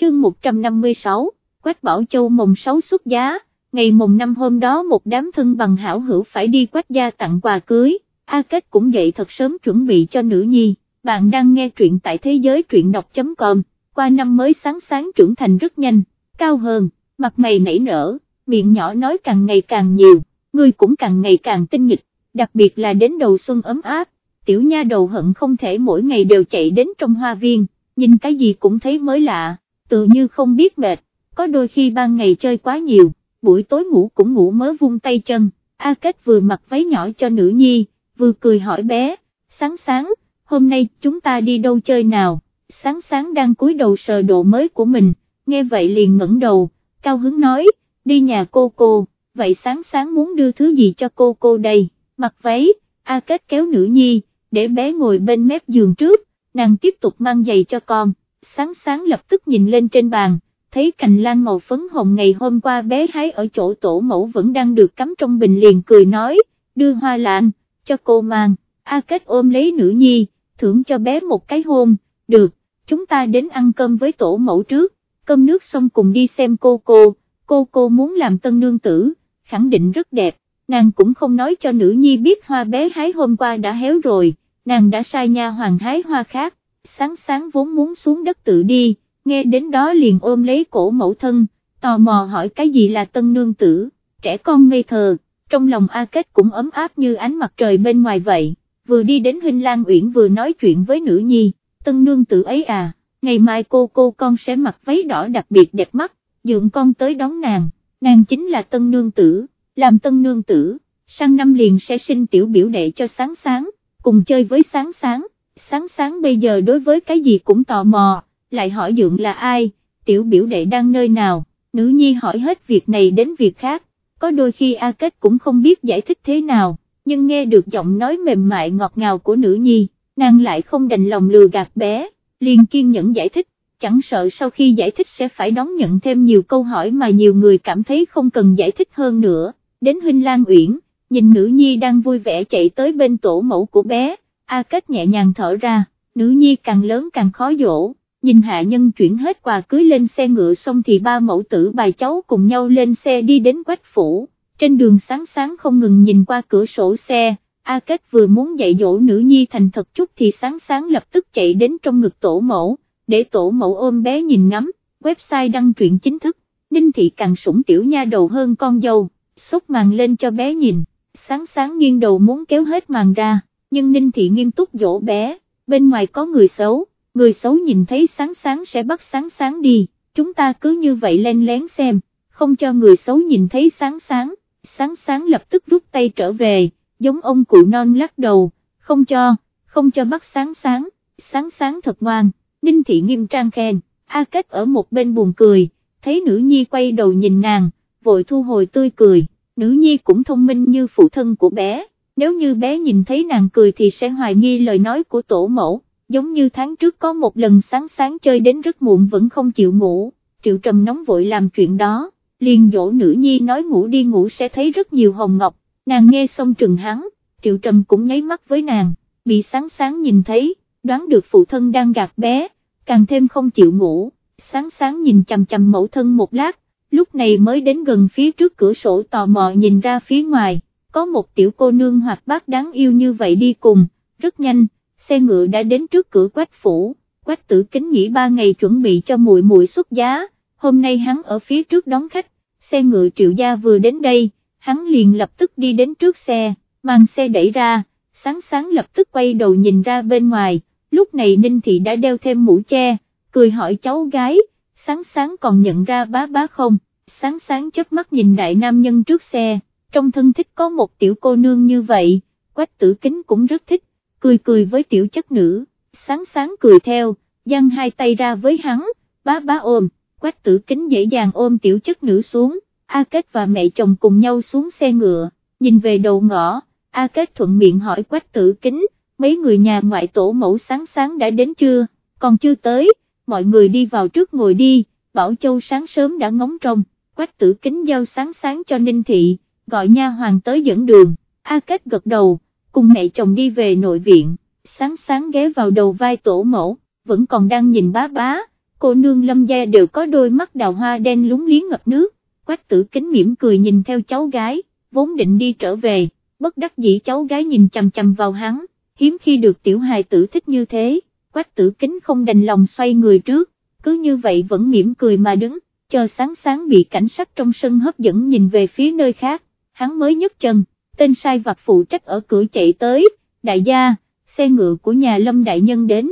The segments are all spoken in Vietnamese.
chương 156, Quách Bảo Châu mồng 6 xuất giá, ngày mồng năm hôm đó một đám thân bằng hảo hữu phải đi Quách gia tặng quà cưới, A Kết cũng dậy thật sớm chuẩn bị cho nữ nhi, bạn đang nghe truyện tại thế giới truyện đọc.com, qua năm mới sáng sáng trưởng thành rất nhanh, cao hơn, mặt mày nảy nở, miệng nhỏ nói càng ngày càng nhiều, người cũng càng ngày càng tinh nghịch, đặc biệt là đến đầu xuân ấm áp, tiểu nha đầu hận không thể mỗi ngày đều chạy đến trong hoa viên, nhìn cái gì cũng thấy mới lạ, tự như không biết mệt, có đôi khi ban ngày chơi quá nhiều, buổi tối ngủ cũng ngủ mớ vung tay chân, A Kết vừa mặc váy nhỏ cho nữ nhi, vừa cười hỏi bé, sáng sáng, hôm nay chúng ta đi đâu chơi nào, sáng sáng đang cúi đầu sờ độ mới của mình, nghe vậy liền ngẩng đầu, cao hứng nói, đi nhà cô cô, vậy sáng sáng muốn đưa thứ gì cho cô cô đây, mặc váy, A Kết kéo nữ nhi, để bé ngồi bên mép giường trước, nàng tiếp tục mang giày cho con, sáng sáng lập tức nhìn lên trên bàn, thấy cành lan màu phấn hồng ngày hôm qua bé hái ở chỗ tổ mẫu vẫn đang được cắm trong bình liền cười nói, đưa hoa lan, cho cô mang, A Kết ôm lấy nữ nhi, thưởng cho bé một cái hôn, được, chúng ta đến ăn cơm với tổ mẫu trước, cơm nước xong cùng đi xem cô cô, cô cô muốn làm tân nương tử, khẳng định rất đẹp, nàng cũng không nói cho nữ nhi biết hoa bé hái hôm qua đã héo rồi, nàng đã sai nha hoàng hái hoa khác, sáng sáng vốn muốn xuống đất tự đi, nghe đến đó liền ôm lấy cổ mẫu thân, tò mò hỏi cái gì là tân nương tử, trẻ con ngây thờ, trong lòng A Kết cũng ấm áp như ánh mặt trời bên ngoài vậy, vừa đi đến Hinh Lan Uyển vừa nói chuyện với nữ nhi, tân nương tử ấy à, ngày mai cô cô con sẽ mặc váy đỏ đặc biệt đẹp mắt, dượng con tới đón nàng, nàng chính là tân nương tử, làm tân nương tử, sang năm liền sẽ sinh tiểu biểu đệ cho sáng sáng, cùng chơi với sáng sáng, sáng sáng bây giờ đối với cái gì cũng tò mò, lại hỏi dượng là ai, tiểu biểu đệ đang nơi nào, nữ nhi hỏi hết việc này đến việc khác, có đôi khi A Kết cũng không biết giải thích thế nào, nhưng nghe được giọng nói mềm mại ngọt ngào của nữ nhi, nàng lại không đành lòng lừa gạt bé, liền kiên nhẫn giải thích, chẳng sợ sau khi giải thích sẽ phải đón nhận thêm nhiều câu hỏi mà nhiều người cảm thấy không cần giải thích hơn nữa, đến Huynh Lan Uyển, nhìn nữ nhi đang vui vẻ chạy tới bên tổ mẫu của bé, A Kết nhẹ nhàng thở ra, nữ nhi càng lớn càng khó dỗ, nhìn hạ nhân chuyển hết quà cưới lên xe ngựa xong thì ba mẫu tử bài cháu cùng nhau lên xe đi đến quách phủ, trên đường sáng sáng không ngừng nhìn qua cửa sổ xe, A Kết vừa muốn dạy dỗ nữ nhi thành thật chút thì sáng sáng lập tức chạy đến trong ngực tổ mẫu, để tổ mẫu ôm bé nhìn ngắm, website đăng truyện chính thức, Ninh Thị càng sủng tiểu nha đầu hơn con dâu, xúc màn lên cho bé nhìn, sáng sáng nghiêng đầu muốn kéo hết màn ra, nhưng Ninh Thị nghiêm túc dỗ bé, bên ngoài có người xấu người xấu nhìn thấy sáng sáng sẽ bắt sáng sáng đi, chúng ta cứ như vậy len lén xem, không cho người xấu nhìn thấy sáng sáng, sáng sáng lập tức rút tay trở về, giống ông cụ non lắc đầu, không cho, không cho bắt sáng sáng, sáng sáng thật ngoan, Ninh Thị nghiêm trang khen, A Kết ở một bên buồn cười, thấy nữ nhi quay đầu nhìn nàng, vội thu hồi tươi cười, nữ nhi cũng thông minh như phụ thân của bé, nếu như bé nhìn thấy nàng cười thì sẽ hoài nghi lời nói của tổ mẫu giống như tháng trước có một lần sáng sáng chơi đến rất muộn vẫn không chịu ngủ, Triệu Trầm nóng vội làm chuyện đó, liền dỗ nữ nhi nói ngủ đi ngủ sẽ thấy rất nhiều hồng ngọc, nàng nghe xong trừng hắn, Triệu Trầm cũng nháy mắt với nàng, bị sáng sáng nhìn thấy, đoán được phụ thân đang gạt bé, càng thêm không chịu ngủ, sáng sáng nhìn chằm chằm mẫu thân một lát, lúc này mới đến gần phía trước cửa sổ tò mò nhìn ra phía ngoài, có một tiểu cô nương hoạt bát đáng yêu như vậy đi cùng, rất nhanh xe ngựa đã đến trước cửa quách phủ, quách tử kính nghỉ ba ngày chuẩn bị cho muội muội xuất giá, hôm nay hắn ở phía trước đón khách, xe ngựa triệu gia vừa đến đây, hắn liền lập tức đi đến trước xe, mang xe đẩy ra, sáng sáng lập tức quay đầu nhìn ra bên ngoài, lúc này Ninh Thị đã đeo thêm mũ che, cười hỏi cháu gái, sáng sáng còn nhận ra bá bá không, sáng sáng chớp mắt nhìn đại nam nhân trước xe, trong thân thích có một tiểu cô nương như vậy, quách tử kính cũng rất thích, cười cười với tiểu chất nữ, sáng sáng cười theo, giăng hai tay ra với hắn, bá bá ôm, quách tử kính dễ dàng ôm tiểu chất nữ xuống, A Kết và mẹ chồng cùng nhau xuống xe ngựa, nhìn về đầu ngõ, A Kết thuận miệng hỏi quách tử kính, mấy người nhà ngoại tổ mẫu sáng sáng đã đến chưa, còn chưa tới, mọi người đi vào trước ngồi đi, Bảo Châu sáng sớm đã ngóng trông, quách tử kính giao sáng sáng cho Ninh Thị, gọi nha hoàng tới dẫn đường, A Kết gật đầu cùng mẹ chồng đi về nội viện, sáng sáng ghé vào đầu vai tổ mẫu, vẫn còn đang nhìn bá bá, cô nương lâm gia đều có đôi mắt đào hoa đen lúng liếng ngập nước, quách tử kính mỉm cười nhìn theo cháu gái, vốn định đi trở về, bất đắc dĩ cháu gái nhìn chầm chầm vào hắn, hiếm khi được tiểu hài tử thích như thế, quách tử kính không đành lòng xoay người trước, cứ như vậy vẫn mỉm cười mà đứng, chờ sáng sáng bị cảnh sát trong sân hấp dẫn nhìn về phía nơi khác, hắn mới nhấc chân, tên sai vặt phụ trách ở cửa chạy tới, đại gia, xe ngựa của nhà Lâm Đại Nhân đến,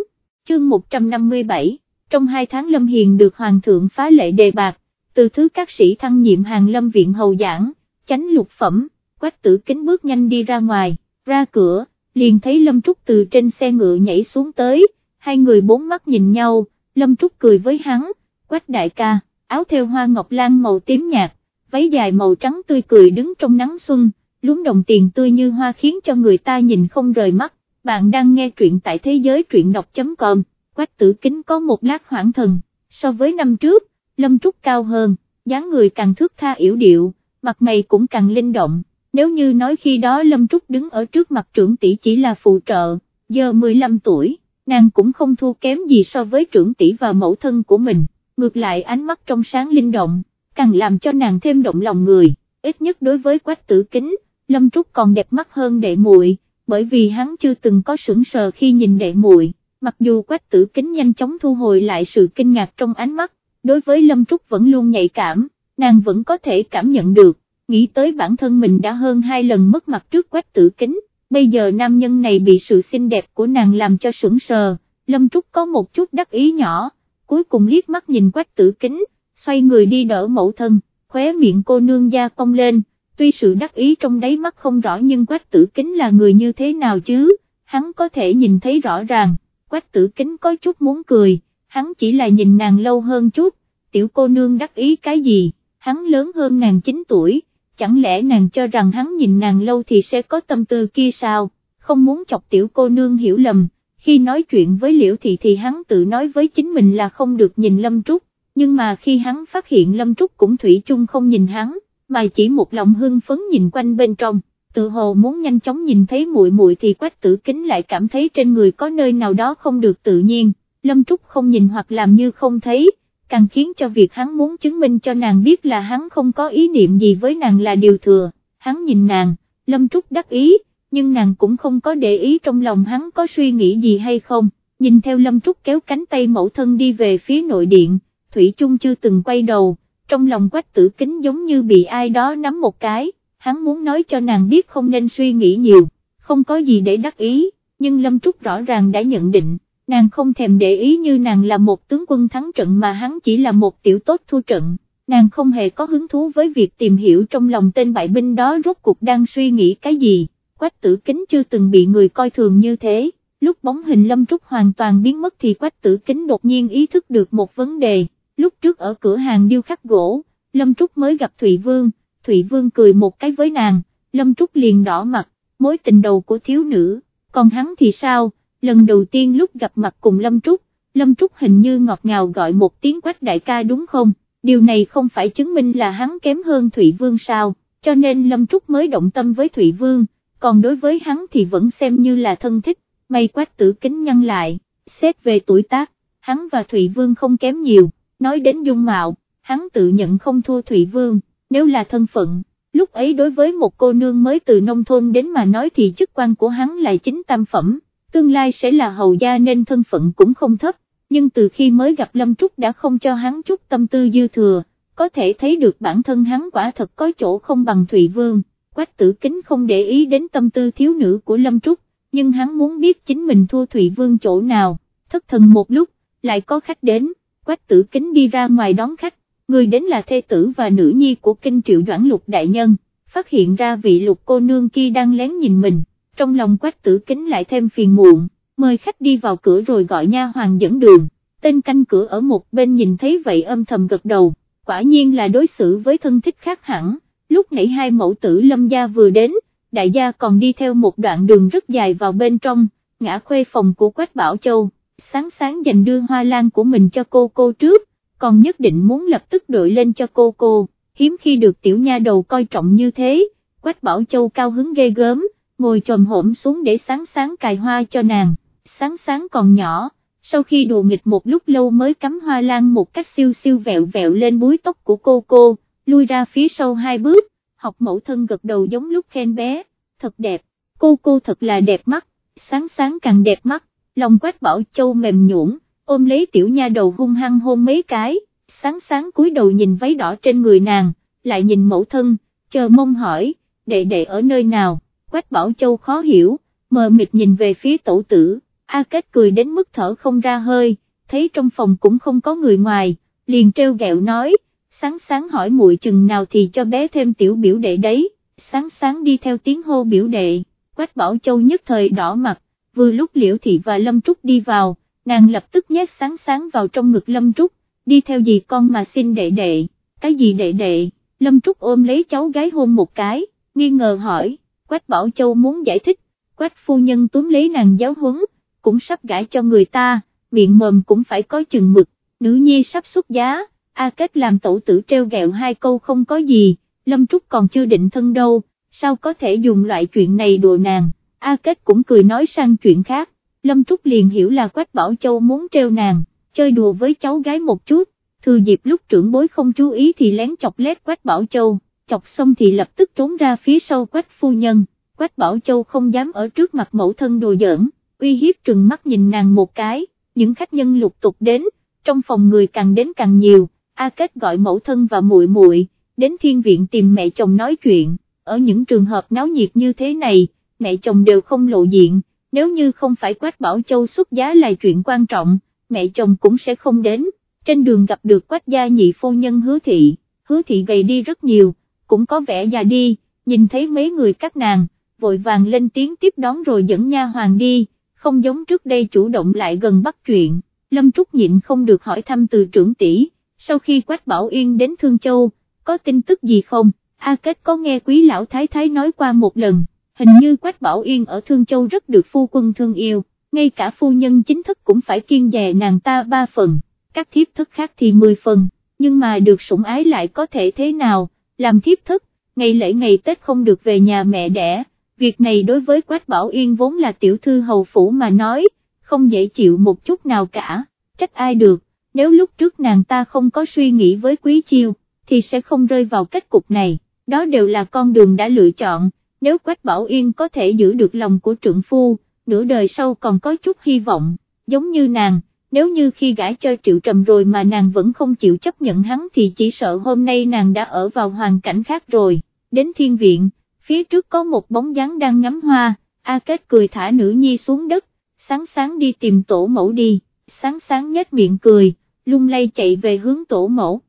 chương 157, trong hai tháng Lâm Hiền được Hoàng thượng phá lệ đề bạc, từ thứ các sĩ thăng nhiệm hàng Lâm Viện Hầu Giảng, chánh lục phẩm, quách tử kính bước nhanh đi ra ngoài, ra cửa, liền thấy Lâm Trúc từ trên xe ngựa nhảy xuống tới, hai người bốn mắt nhìn nhau, Lâm Trúc cười với hắn, quách đại ca, áo theo hoa ngọc lan màu tím nhạt, váy dài màu trắng tươi cười đứng trong nắng xuân, lúm đồng tiền tươi như hoa khiến cho người ta nhìn không rời mắt, bạn đang nghe truyện tại thế giới truyện đọc.com, quách tử kính có một lát hoảng thần, so với năm trước, Lâm Trúc cao hơn, dáng người càng thước tha yểu điệu, mặt mày cũng càng linh động, nếu như nói khi đó Lâm Trúc đứng ở trước mặt trưởng tỷ chỉ là phụ trợ, giờ 15 tuổi, nàng cũng không thua kém gì so với trưởng tỷ và mẫu thân của mình, ngược lại ánh mắt trong sáng linh động, càng làm cho nàng thêm động lòng người, ít nhất đối với quách tử kính, Lâm Trúc còn đẹp mắt hơn đệ muội, bởi vì hắn chưa từng có sững sờ khi nhìn đệ muội, mặc dù quách tử kính nhanh chóng thu hồi lại sự kinh ngạc trong ánh mắt, đối với Lâm Trúc vẫn luôn nhạy cảm, nàng vẫn có thể cảm nhận được, nghĩ tới bản thân mình đã hơn hai lần mất mặt trước quách tử kính, bây giờ nam nhân này bị sự xinh đẹp của nàng làm cho sững sờ, Lâm Trúc có một chút đắc ý nhỏ, cuối cùng liếc mắt nhìn quách tử kính, xoay người đi đỡ mẫu thân, khóe miệng cô nương da cong lên, tuy sự đắc ý trong đáy mắt không rõ nhưng quách tử kính là người như thế nào chứ, hắn có thể nhìn thấy rõ ràng, quách tử kính có chút muốn cười, hắn chỉ là nhìn nàng lâu hơn chút, tiểu cô nương đắc ý cái gì, hắn lớn hơn nàng 9 tuổi, chẳng lẽ nàng cho rằng hắn nhìn nàng lâu thì sẽ có tâm tư kia sao, không muốn chọc tiểu cô nương hiểu lầm, khi nói chuyện với liễu thị thì hắn tự nói với chính mình là không được nhìn Lâm Trúc, nhưng mà khi hắn phát hiện Lâm Trúc cũng thủy chung không nhìn hắn, mà chỉ một lòng hưng phấn nhìn quanh bên trong, tự hồ muốn nhanh chóng nhìn thấy muội muội thì quách tử kính lại cảm thấy trên người có nơi nào đó không được tự nhiên, Lâm Trúc không nhìn hoặc làm như không thấy, càng khiến cho việc hắn muốn chứng minh cho nàng biết là hắn không có ý niệm gì với nàng là điều thừa, hắn nhìn nàng, Lâm Trúc đắc ý, nhưng nàng cũng không có để ý trong lòng hắn có suy nghĩ gì hay không, nhìn theo Lâm Trúc kéo cánh tay mẫu thân đi về phía nội điện, Thủy Trung chưa từng quay đầu, trong lòng quách tử kính giống như bị ai đó nắm một cái, hắn muốn nói cho nàng biết không nên suy nghĩ nhiều, không có gì để đắc ý, nhưng Lâm Trúc rõ ràng đã nhận định, nàng không thèm để ý như nàng là một tướng quân thắng trận mà hắn chỉ là một tiểu tốt thu trận, nàng không hề có hứng thú với việc tìm hiểu trong lòng tên bại binh đó rốt cuộc đang suy nghĩ cái gì, quách tử kính chưa từng bị người coi thường như thế, lúc bóng hình Lâm Trúc hoàn toàn biến mất thì quách tử kính đột nhiên ý thức được một vấn đề lúc trước ở cửa hàng điêu khắc gỗ, Lâm Trúc mới gặp Thụy Vương, Thụy Vương cười một cái với nàng, Lâm Trúc liền đỏ mặt, mối tình đầu của thiếu nữ, còn hắn thì sao, lần đầu tiên lúc gặp mặt cùng Lâm Trúc, Lâm Trúc hình như ngọt ngào gọi một tiếng quách đại ca đúng không, điều này không phải chứng minh là hắn kém hơn Thụy Vương sao, cho nên Lâm Trúc mới động tâm với Thụy Vương, còn đối với hắn thì vẫn xem như là thân thích, may quách tử kính nhăn lại, xét về tuổi tác, hắn và Thụy Vương không kém nhiều nói đến dung mạo, hắn tự nhận không thua Thụy Vương, nếu là thân phận, lúc ấy đối với một cô nương mới từ nông thôn đến mà nói thì chức quan của hắn là chính tam phẩm, tương lai sẽ là hầu gia nên thân phận cũng không thấp, nhưng từ khi mới gặp Lâm Trúc đã không cho hắn chút tâm tư dư thừa, có thể thấy được bản thân hắn quả thật có chỗ không bằng Thụy Vương, quách tử kính không để ý đến tâm tư thiếu nữ của Lâm Trúc, nhưng hắn muốn biết chính mình thua Thụy Vương chỗ nào, thất thần một lúc, lại có khách đến quách tử kính đi ra ngoài đón khách, người đến là thê tử và nữ nhi của kinh triệu doãn lục đại nhân, phát hiện ra vị lục cô nương kia đang lén nhìn mình, trong lòng quách tử kính lại thêm phiền muộn, mời khách đi vào cửa rồi gọi nha hoàng dẫn đường, tên canh cửa ở một bên nhìn thấy vậy âm thầm gật đầu, quả nhiên là đối xử với thân thích khác hẳn, lúc nãy hai mẫu tử lâm gia vừa đến, đại gia còn đi theo một đoạn đường rất dài vào bên trong, ngã khuê phòng của quách bảo châu sáng sáng dành đưa hoa lan của mình cho cô cô trước, còn nhất định muốn lập tức đội lên cho cô cô, hiếm khi được tiểu nha đầu coi trọng như thế, Quách Bảo Châu cao hứng ghê gớm, ngồi trồm hổm xuống để sáng sáng cài hoa cho nàng, sáng sáng còn nhỏ, sau khi đùa nghịch một lúc lâu mới cắm hoa lan một cách siêu siêu vẹo vẹo lên búi tóc của cô cô, lui ra phía sau hai bước, học mẫu thân gật đầu giống lúc khen bé, thật đẹp, cô cô thật là đẹp mắt, sáng sáng càng đẹp mắt, lòng quách bảo châu mềm nhũn, ôm lấy tiểu nha đầu hung hăng hôn mấy cái, sáng sáng cúi đầu nhìn váy đỏ trên người nàng, lại nhìn mẫu thân, chờ mong hỏi, đệ đệ ở nơi nào, quách bảo châu khó hiểu, mờ mịt nhìn về phía tổ tử, A Kết cười đến mức thở không ra hơi, thấy trong phòng cũng không có người ngoài, liền treo gẹo nói, sáng sáng hỏi muội chừng nào thì cho bé thêm tiểu biểu đệ đấy, sáng sáng đi theo tiếng hô biểu đệ, Quách Bảo Châu nhất thời đỏ mặt, vừa lúc Liễu Thị và Lâm Trúc đi vào, nàng lập tức nhét sáng sáng vào trong ngực Lâm Trúc, đi theo gì con mà xin đệ đệ, cái gì đệ đệ, Lâm Trúc ôm lấy cháu gái hôn một cái, nghi ngờ hỏi, Quách Bảo Châu muốn giải thích, Quách phu nhân túm lấy nàng giáo huấn, cũng sắp gãi cho người ta, miệng mồm cũng phải có chừng mực, nữ nhi sắp xuất giá, A Kết làm tổ tử treo gẹo hai câu không có gì, Lâm Trúc còn chưa định thân đâu, sao có thể dùng loại chuyện này đùa nàng, A Kết cũng cười nói sang chuyện khác, Lâm Trúc liền hiểu là Quách Bảo Châu muốn treo nàng, chơi đùa với cháu gái một chút, thừa dịp lúc trưởng bối không chú ý thì lén chọc lét Quách Bảo Châu, chọc xong thì lập tức trốn ra phía sau Quách phu nhân, Quách Bảo Châu không dám ở trước mặt mẫu thân đồ giỡn, uy hiếp trừng mắt nhìn nàng một cái, những khách nhân lục tục đến, trong phòng người càng đến càng nhiều, A Kết gọi mẫu thân và muội muội đến thiên viện tìm mẹ chồng nói chuyện, ở những trường hợp náo nhiệt như thế này, mẹ chồng đều không lộ diện, nếu như không phải Quách Bảo Châu xuất giá là chuyện quan trọng, mẹ chồng cũng sẽ không đến, trên đường gặp được Quách gia nhị phu nhân hứa thị, hứa thị gầy đi rất nhiều, cũng có vẻ già đi, nhìn thấy mấy người các nàng, vội vàng lên tiếng tiếp đón rồi dẫn nha hoàng đi không giống trước đây chủ động lại gần bắt chuyện, Lâm Trúc nhịn không được hỏi thăm từ trưởng tỷ, sau khi Quách Bảo Yên đến Thương Châu, có tin tức gì không, A Kết có nghe quý lão thái thái nói qua một lần, hình như Quách Bảo Yên ở Thương Châu rất được phu quân thương yêu, ngay cả phu nhân chính thức cũng phải kiên dè nàng ta ba phần, các thiếp thức khác thì 10 phần, nhưng mà được sủng ái lại có thể thế nào, làm thiếp thức, ngày lễ ngày Tết không được về nhà mẹ đẻ việc này đối với Quách Bảo Yên vốn là tiểu thư hầu phủ mà nói, không dễ chịu một chút nào cả, trách ai được, nếu lúc trước nàng ta không có suy nghĩ với Quý Chiêu, thì sẽ không rơi vào kết cục này, đó đều là con đường đã lựa chọn, nếu Quách Bảo Yên có thể giữ được lòng của trượng phu, nửa đời sau còn có chút hy vọng, giống như nàng. Nếu như khi gãi cho triệu trầm rồi mà nàng vẫn không chịu chấp nhận hắn thì chỉ sợ hôm nay nàng đã ở vào hoàn cảnh khác rồi, đến thiên viện, phía trước có một bóng dáng đang ngắm hoa, A Kết cười thả nữ nhi xuống đất, sáng sáng đi tìm tổ mẫu đi, sáng sáng nhếch miệng cười, lung lay chạy về hướng tổ mẫu.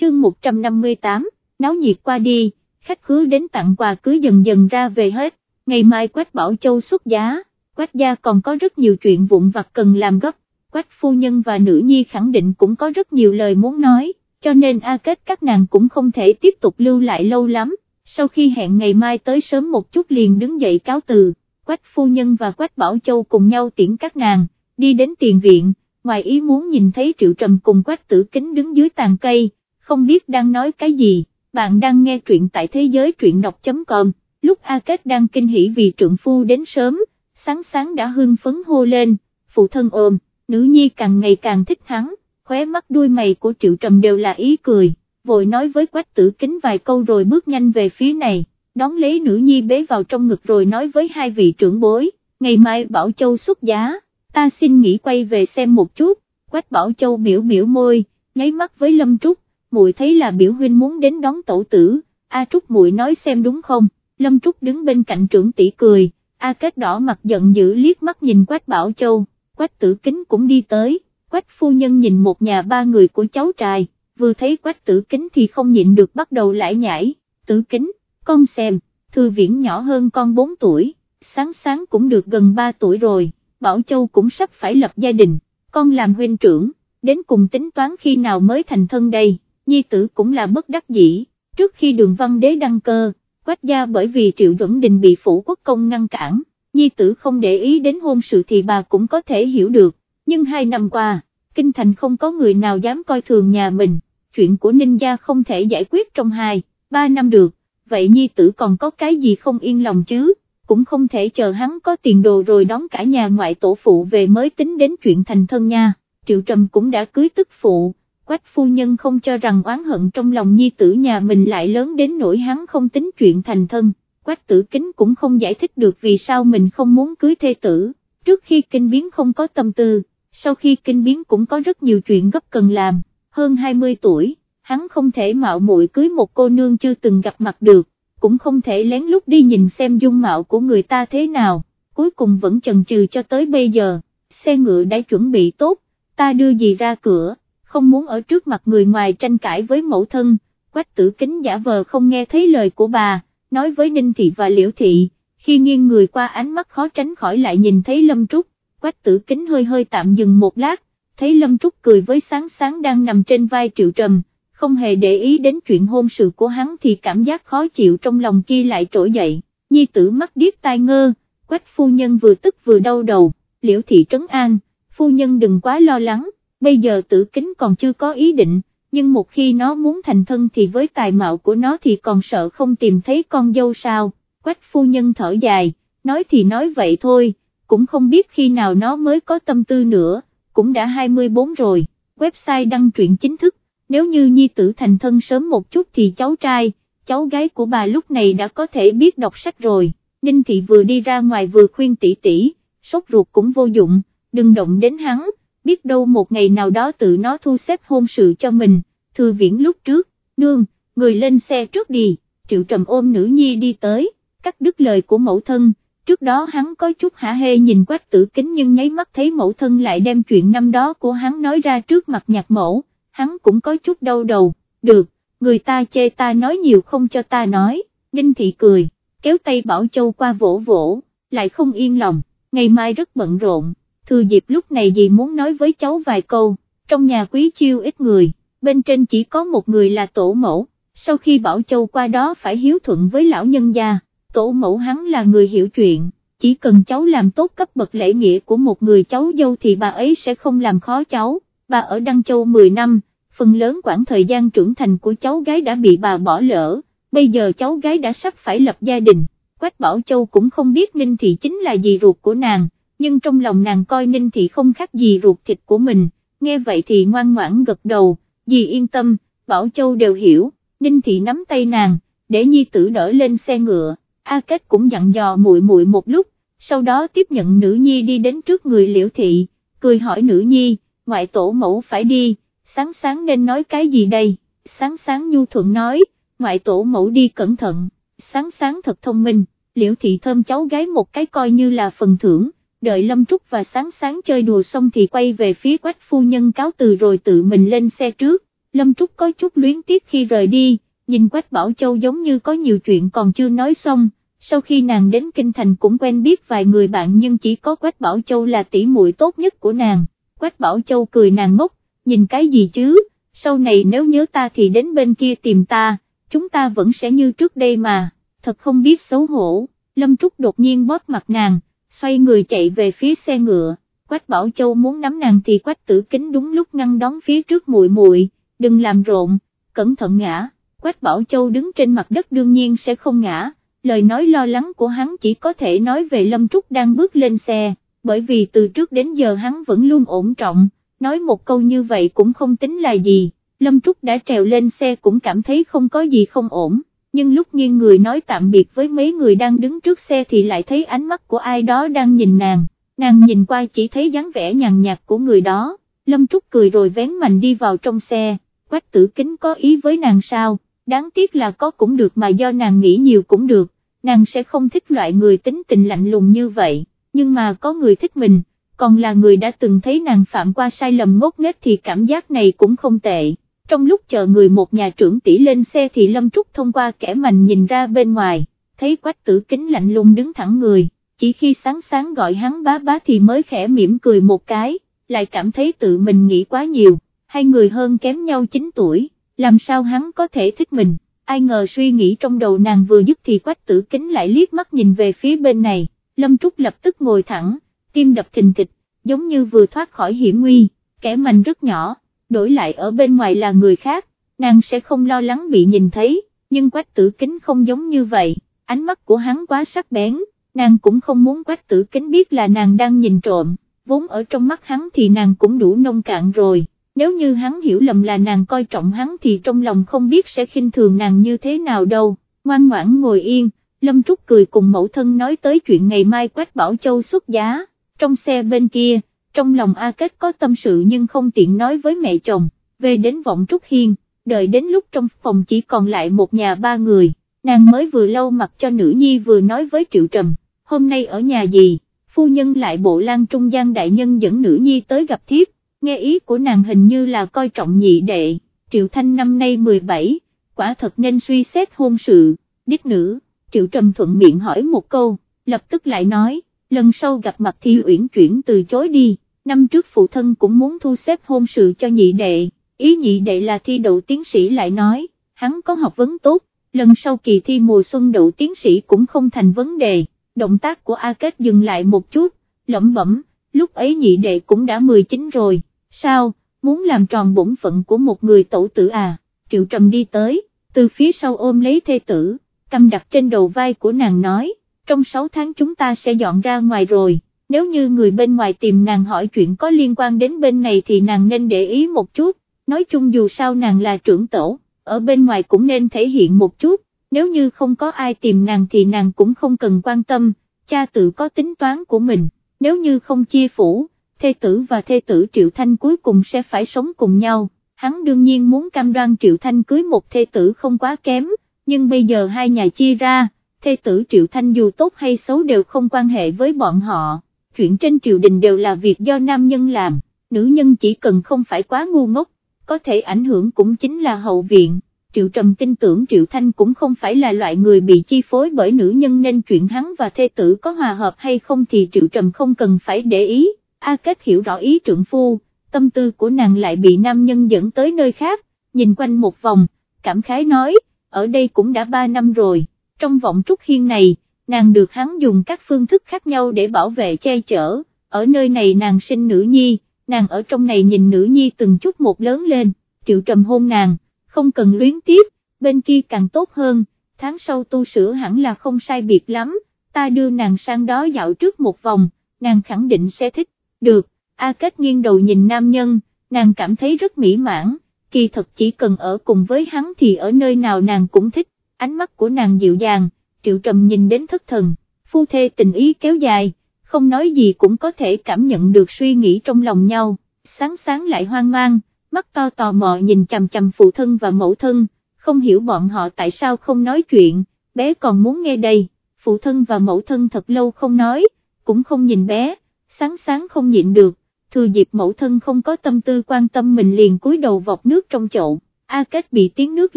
Chương 158, náo nhiệt qua đi, khách khứa đến tặng quà cứ dần dần ra về hết, ngày mai Quách Bảo Châu xuất giá, Quách gia còn có rất nhiều chuyện vụn vặt cần làm gấp, Quách phu nhân và nữ nhi khẳng định cũng có rất nhiều lời muốn nói, cho nên A Kết các nàng cũng không thể tiếp tục lưu lại lâu lắm. Sau khi hẹn ngày mai tới sớm một chút liền đứng dậy cáo từ, Quách phu nhân và Quách Bảo Châu cùng nhau tiễn các nàng, đi đến tiền viện, ngoài ý muốn nhìn thấy Triệu Trầm cùng Quách Tử Kính đứng dưới tàn cây, không biết đang nói cái gì, bạn đang nghe truyện tại thế giới truyện đọc.com, lúc A Kết đang kinh hỉ vì trượng phu đến sớm, sáng sáng đã hưng phấn hô lên, phụ thân ôm, nữ nhi càng ngày càng thích hắn, khóe mắt đuôi mày của Triệu Trầm đều là ý cười vội nói với quách tử kính vài câu rồi bước nhanh về phía này, đón lấy nữ nhi bế vào trong ngực rồi nói với hai vị trưởng bối, ngày mai Bảo Châu xuất giá, ta xin nghỉ quay về xem một chút, quách Bảo Châu biểu biểu môi, nháy mắt với Lâm Trúc, muội thấy là biểu huynh muốn đến đón tổ tử, A Trúc muội nói xem đúng không, Lâm Trúc đứng bên cạnh trưởng tỷ cười, A Kết đỏ mặt giận dữ liếc mắt nhìn Quách Bảo Châu, Quách Tử Kính cũng đi tới, Quách phu nhân nhìn một nhà ba người của cháu trai, vừa thấy quách tử kính thì không nhịn được bắt đầu lải nhải, tử kính, con xem, thư viễn nhỏ hơn con 4 tuổi, sáng sáng cũng được gần 3 tuổi rồi, Bảo Châu cũng sắp phải lập gia đình, con làm huynh trưởng, đến cùng tính toán khi nào mới thành thân đây, nhi tử cũng là bất đắc dĩ, trước khi đường văn đế đăng cơ, quách gia bởi vì triệu duẩn đình bị phủ quốc công ngăn cản, nhi tử không để ý đến hôn sự thì bà cũng có thể hiểu được, nhưng hai năm qua, kinh thành không có người nào dám coi thường nhà mình, chuyện của ninh gia không thể giải quyết trong hai, ba năm được, vậy nhi tử còn có cái gì không yên lòng chứ, cũng không thể chờ hắn có tiền đồ rồi đón cả nhà ngoại tổ phụ về mới tính đến chuyện thành thân nha, Triệu Trầm cũng đã cưới tức phụ, quách phu nhân không cho rằng oán hận trong lòng nhi tử nhà mình lại lớn đến nỗi hắn không tính chuyện thành thân, quách tử kính cũng không giải thích được vì sao mình không muốn cưới thê tử, trước khi kinh biến không có tâm tư, sau khi kinh biến cũng có rất nhiều chuyện gấp cần làm, hơn 20 tuổi, hắn không thể mạo muội cưới một cô nương chưa từng gặp mặt được, cũng không thể lén lút đi nhìn xem dung mạo của người ta thế nào, cuối cùng vẫn chần chừ cho tới bây giờ, xe ngựa đã chuẩn bị tốt, ta đưa gì ra cửa, không muốn ở trước mặt người ngoài tranh cãi với mẫu thân, quách tử kính giả vờ không nghe thấy lời của bà, nói với Ninh Thị và Liễu Thị, khi nghiêng người qua ánh mắt khó tránh khỏi lại nhìn thấy Lâm Trúc, quách tử kính hơi hơi tạm dừng một lát, thấy Lâm Trúc cười với sáng sáng đang nằm trên vai triệu trầm, không hề để ý đến chuyện hôn sự của hắn thì cảm giác khó chịu trong lòng kia lại trỗi dậy, nhi tử mắt điếc tai ngơ, quách phu nhân vừa tức vừa đau đầu, liễu thị trấn an, phu nhân đừng quá lo lắng, bây giờ tử kính còn chưa có ý định, nhưng một khi nó muốn thành thân thì với tài mạo của nó thì còn sợ không tìm thấy con dâu sao, quách phu nhân thở dài, nói thì nói vậy thôi, cũng không biết khi nào nó mới có tâm tư nữa, cũng đã 24 rồi, website đăng truyện chính thức nếu như nhi tử thành thân sớm một chút thì cháu trai, cháu gái của bà lúc này đã có thể biết đọc sách rồi, Ninh Thị vừa đi ra ngoài vừa khuyên tỷ tỷ, sốt ruột cũng vô dụng, đừng động đến hắn, biết đâu một ngày nào đó tự nó thu xếp hôn sự cho mình, thư viễn lúc trước, nương, người lên xe trước đi, triệu trầm ôm nữ nhi đi tới, cắt đứt lời của mẫu thân, trước đó hắn có chút hả hê nhìn quách tử kính nhưng nháy mắt thấy mẫu thân lại đem chuyện năm đó của hắn nói ra trước mặt nhạc mẫu. Hắn cũng có chút đau đầu, được, người ta chê ta nói nhiều không cho ta nói, Đinh Thị cười, kéo tay Bảo Châu qua vỗ vỗ, lại không yên lòng, ngày mai rất bận rộn, thừa dịp lúc này dì muốn nói với cháu vài câu, trong nhà quý chiêu ít người, bên trên chỉ có một người là tổ mẫu, sau khi Bảo Châu qua đó phải hiếu thuận với lão nhân gia, tổ mẫu hắn là người hiểu chuyện, chỉ cần cháu làm tốt cấp bậc lễ nghĩa của một người cháu dâu thì bà ấy sẽ không làm khó cháu bà ở Đăng Châu 10 năm, phần lớn quãng thời gian trưởng thành của cháu gái đã bị bà bỏ lỡ, bây giờ cháu gái đã sắp phải lập gia đình, Quách Bảo Châu cũng không biết Ninh Thị chính là gì ruột của nàng, nhưng trong lòng nàng coi Ninh Thị không khác gì ruột thịt của mình, nghe vậy thì ngoan ngoãn gật đầu, dì yên tâm, Bảo Châu đều hiểu, Ninh Thị nắm tay nàng, để nhi tử đỡ lên xe ngựa, A Kết cũng dặn dò muội muội một lúc, sau đó tiếp nhận nữ nhi đi đến trước người liễu thị, cười hỏi nữ nhi, ngoại tổ mẫu phải đi, sáng sáng nên nói cái gì đây, sáng sáng nhu thuận nói, ngoại tổ mẫu đi cẩn thận, sáng sáng thật thông minh, liễu thị thơm cháu gái một cái coi như là phần thưởng, đợi Lâm Trúc và sáng sáng chơi đùa xong thì quay về phía quách phu nhân cáo từ rồi tự mình lên xe trước, Lâm Trúc có chút luyến tiếc khi rời đi, nhìn quách Bảo Châu giống như có nhiều chuyện còn chưa nói xong. Sau khi nàng đến Kinh Thành cũng quen biết vài người bạn nhưng chỉ có Quách Bảo Châu là tỷ muội tốt nhất của nàng, Quách Bảo Châu cười nàng ngốc, nhìn cái gì chứ, sau này nếu nhớ ta thì đến bên kia tìm ta, chúng ta vẫn sẽ như trước đây mà, thật không biết xấu hổ, Lâm Trúc đột nhiên bóp mặt nàng, xoay người chạy về phía xe ngựa, Quách Bảo Châu muốn nắm nàng thì Quách Tử Kính đúng lúc ngăn đón phía trước muội muội, đừng làm rộn, cẩn thận ngã, Quách Bảo Châu đứng trên mặt đất đương nhiên sẽ không ngã, lời nói lo lắng của hắn chỉ có thể nói về Lâm Trúc đang bước lên xe bởi vì từ trước đến giờ hắn vẫn luôn ổn trọng, nói một câu như vậy cũng không tính là gì, Lâm Trúc đã trèo lên xe cũng cảm thấy không có gì không ổn, nhưng lúc nghiêng người nói tạm biệt với mấy người đang đứng trước xe thì lại thấy ánh mắt của ai đó đang nhìn nàng, nàng nhìn qua chỉ thấy dáng vẻ nhàn nhạt của người đó, Lâm Trúc cười rồi vén mạnh đi vào trong xe, quách tử kính có ý với nàng sao, đáng tiếc là có cũng được mà do nàng nghĩ nhiều cũng được, nàng sẽ không thích loại người tính tình lạnh lùng như vậy. Nhưng mà có người thích mình, còn là người đã từng thấy nàng phạm qua sai lầm ngốc nghếch thì cảm giác này cũng không tệ. Trong lúc chờ người một nhà trưởng tỷ lên xe thì Lâm Trúc thông qua kẻ mành nhìn ra bên ngoài, thấy quách tử kính lạnh lùng đứng thẳng người, chỉ khi sáng sáng gọi hắn bá bá thì mới khẽ mỉm cười một cái, lại cảm thấy tự mình nghĩ quá nhiều, hai người hơn kém nhau 9 tuổi, làm sao hắn có thể thích mình, ai ngờ suy nghĩ trong đầu nàng vừa dứt thì quách tử kính lại liếc mắt nhìn về phía bên này, Lâm Trúc lập tức ngồi thẳng, tim đập thình thịch, giống như vừa thoát khỏi hiểm nguy, kẻ mành rất nhỏ, đổi lại ở bên ngoài là người khác, nàng sẽ không lo lắng bị nhìn thấy, nhưng quách tử kính không giống như vậy, ánh mắt của hắn quá sắc bén, nàng cũng không muốn quách tử kính biết là nàng đang nhìn trộm, vốn ở trong mắt hắn thì nàng cũng đủ nông cạn rồi, nếu như hắn hiểu lầm là nàng coi trọng hắn thì trong lòng không biết sẽ khinh thường nàng như thế nào đâu, ngoan ngoãn ngồi yên, Lâm Trúc cười cùng mẫu thân nói tới chuyện ngày mai Quách Bảo Châu xuất giá, trong xe bên kia, trong lòng A Kết có tâm sự nhưng không tiện nói với mẹ chồng, về đến vọng Trúc Hiên, đợi đến lúc trong phòng chỉ còn lại một nhà ba người, nàng mới vừa lau mặt cho nữ nhi vừa nói với Triệu Trầm, hôm nay ở nhà gì, phu nhân lại bộ lan trung gian đại nhân dẫn nữ nhi tới gặp thiếp, nghe ý của nàng hình như là coi trọng nhị đệ, Triệu Thanh năm nay 17, quả thật nên suy xét hôn sự, đích nữ, Triệu Trầm thuận miệng hỏi một câu, lập tức lại nói, lần sau gặp mặt thì uyển chuyển từ chối đi, năm trước phụ thân cũng muốn thu xếp hôn sự cho nhị đệ, ý nhị đệ là thi đậu tiến sĩ lại nói, hắn có học vấn tốt, lần sau kỳ thi mùa xuân đậu tiến sĩ cũng không thành vấn đề, động tác của A Kết dừng lại một chút, lẩm bẩm, lúc ấy nhị đệ cũng đã 19 rồi, sao, muốn làm tròn bổn phận của một người tổ tử à, triệu trầm đi tới, từ phía sau ôm lấy thê tử, cầm đặt trên đầu vai của nàng nói, trong 6 tháng chúng ta sẽ dọn ra ngoài rồi, nếu như người bên ngoài tìm nàng hỏi chuyện có liên quan đến bên này thì nàng nên để ý một chút, nói chung dù sao nàng là trưởng tổ, ở bên ngoài cũng nên thể hiện một chút, nếu như không có ai tìm nàng thì nàng cũng không cần quan tâm, cha tự có tính toán của mình, nếu như không chia phủ, thê tử và thê tử Triệu Thanh cuối cùng sẽ phải sống cùng nhau, hắn đương nhiên muốn cam đoan Triệu Thanh cưới một thê tử không quá kém, nhưng bây giờ hai nhà chia ra, thê tử Triệu Thanh dù tốt hay xấu đều không quan hệ với bọn họ, chuyện trên triều đình đều là việc do nam nhân làm, nữ nhân chỉ cần không phải quá ngu ngốc, có thể ảnh hưởng cũng chính là hậu viện. Triệu Trầm tin tưởng Triệu Thanh cũng không phải là loại người bị chi phối bởi nữ nhân nên chuyện hắn và thê tử có hòa hợp hay không thì Triệu Trầm không cần phải để ý, A Kết hiểu rõ ý trượng phu, tâm tư của nàng lại bị nam nhân dẫn tới nơi khác, nhìn quanh một vòng, cảm khái nói, ở đây cũng đã ba năm rồi, trong vọng trúc hiên này, nàng được hắn dùng các phương thức khác nhau để bảo vệ che chở, ở nơi này nàng sinh nữ nhi, nàng ở trong này nhìn nữ nhi từng chút một lớn lên, triệu trầm hôn nàng, không cần luyến tiếp, bên kia càng tốt hơn, tháng sau tu sửa hẳn là không sai biệt lắm, ta đưa nàng sang đó dạo trước một vòng, nàng khẳng định sẽ thích, được, A Kết nghiêng đầu nhìn nam nhân, nàng cảm thấy rất mỹ mãn, kỳ thật chỉ cần ở cùng với hắn thì ở nơi nào nàng cũng thích, ánh mắt của nàng dịu dàng, triệu trầm nhìn đến thất thần, phu thê tình ý kéo dài, không nói gì cũng có thể cảm nhận được suy nghĩ trong lòng nhau, sáng sáng lại hoang mang, mắt to tò mò nhìn chằm chằm phụ thân và mẫu thân, không hiểu bọn họ tại sao không nói chuyện, bé còn muốn nghe đây, phụ thân và mẫu thân thật lâu không nói, cũng không nhìn bé, sáng sáng không nhịn được, thừa dịp mẫu thân không có tâm tư quan tâm mình liền cúi đầu vọt nước trong chậu, A Kết bị tiếng nước